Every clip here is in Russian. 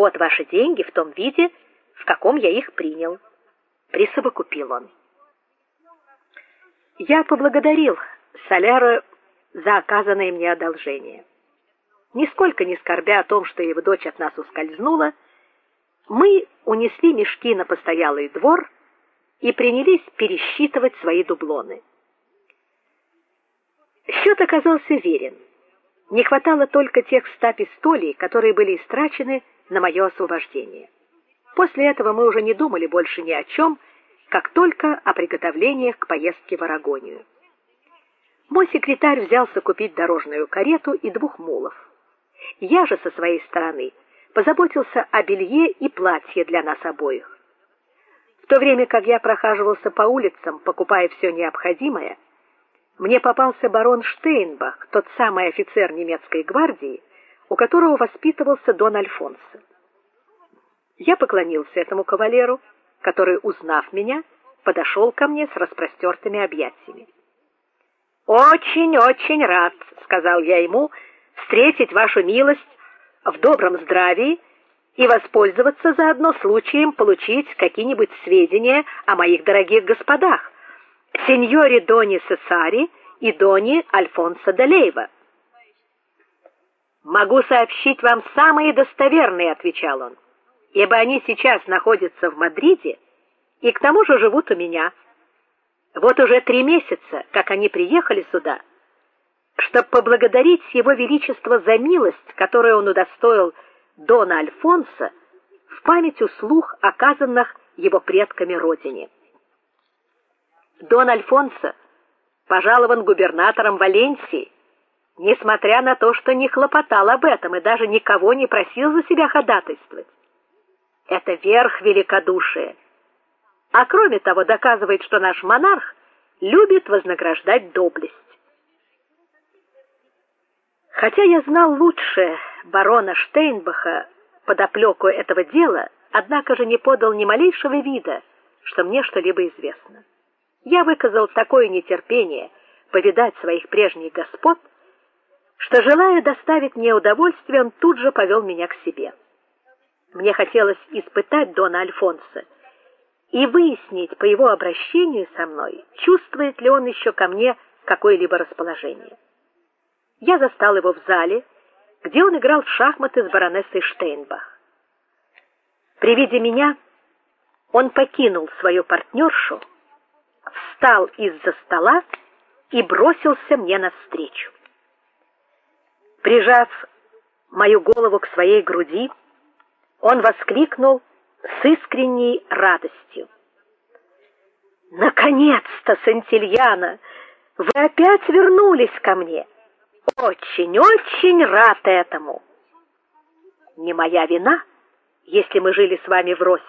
вот ваши деньги в том виде, в каком я их принял, присовокупил он. Я поблагодарил Соляра за оказанное мне одолжение. Нисколько не скорбя о том, что его дочь от нас ускользнула, мы унесли мешки на постоялый двор и принялись пересчитывать свои дублоны. Счет оказался верен. Не хватало только тех ста пистолей, которые были истрачены на мое освобождение. После этого мы уже не думали больше ни о чем, как только о приготовлениях к поездке в Арагонию. Мой секретарь взялся купить дорожную карету и двух мулов. Я же со своей стороны позаботился о белье и платье для нас обоих. В то время как я прохаживался по улицам, покупая все необходимое, мне попался барон Штейнбах, тот самый офицер немецкой гвардии, у которого воспитывался Дон Альфонсо. Я поклонился этому кавалеру, который, узнав меня, подошел ко мне с распростертыми объятиями. Очень-очень рад, сказал я ему, встретить вашу милость в добром здравии и воспользоваться заодно случаем получить какие-нибудь сведения о моих дорогих господах, сеньоре Дони Сесари и Дони Альфонсо де Лейва. Могу сообщить вам самые достоверные, отвечал он ибо они сейчас находятся в Мадриде и к тому же живут у меня. Вот уже три месяца, как они приехали сюда, чтобы поблагодарить его величество за милость, которую он удостоил дона Альфонса в память услуг, оказанных его предками родине. Дон Альфонсо пожалован губернатором Валенсии, несмотря на то, что не хлопотал об этом и даже никого не просил за себя ходатайствовать. Это верх великодушия. А кроме того, доказывает, что наш монарх любит вознаграждать доблесть. Хотя я знал лучше барона Штейнбаха подоплеку этого дела, однако же не подал ни малейшего вида, что мне что-либо известно. Я выказал такое нетерпение повидать своих прежних господ, что желая доставить мне удовольствие, он тут же повел меня к себе. Мне хотелось испытать дона Альфонса и выяснить по его обращению со мной, чувствует ли он еще ко мне какое-либо расположение. Я застал его в зале, где он играл в шахматы с баронессой Штейнбах. При виде меня он покинул свою партнершу, встал из-за стола и бросился мне навстречу. Прижав мою голову к своей груди, он воскликнул с искренней радостью. Наконец-то, Сантильяна, вы опять вернулись ко мне. Очень-очень рад этому. Не моя вина, если мы жили с вами врозь.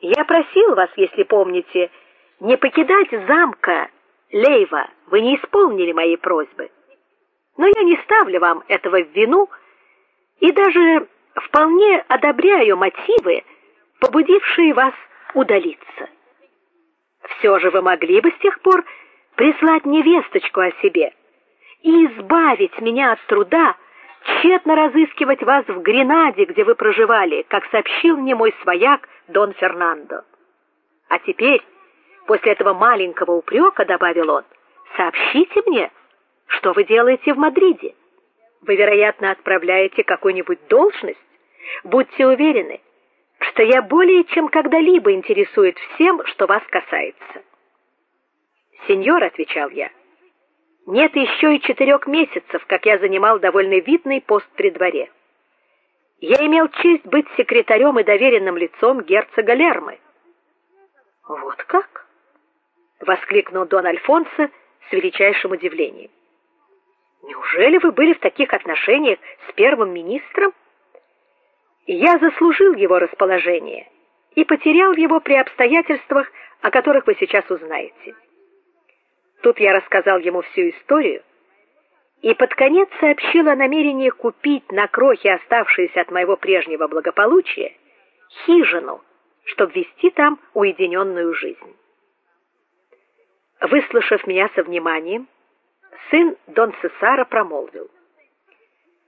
Я просил вас, если помните, не покидать замка Лейва. Вы не исполнили моей просьбы. Но я не ставлю вам этого в вину и даже вполне одобряю мотивы, побудившие вас удалиться. Все же вы могли бы с тех пор прислать невесточку о себе и избавить меня от труда тщетно разыскивать вас в Гренаде, где вы проживали, как сообщил мне мой свояк Дон Фернандо. А теперь, после этого маленького упрека, добавил он, сообщите мне, что вы делаете в Мадриде. Вы, вероятно, отправляете какую-нибудь должность. Будьте уверены, что я более чем когда-либо интересуюсь всем, что вас касается. Сеньор, отвечал я. Нет еще и четырех месяцев, как я занимал довольно видный пост при дворе. Я имел честь быть секретарем и доверенным лицом герцога Лермы. Вот как? воскликнул Дон Альфонсо с величайшим удивлением. Неужели вы были в таких отношениях с первым министром? Я заслужил его расположение и потерял его при обстоятельствах, о которых вы сейчас узнаете. Тут я рассказал ему всю историю и под конец сообщил о намерении купить на крохи, оставшиеся от моего прежнего благополучия, хижину, чтобы вести там уединенную жизнь. Выслушав меня со вниманием, сын Дон Цесара промолвил: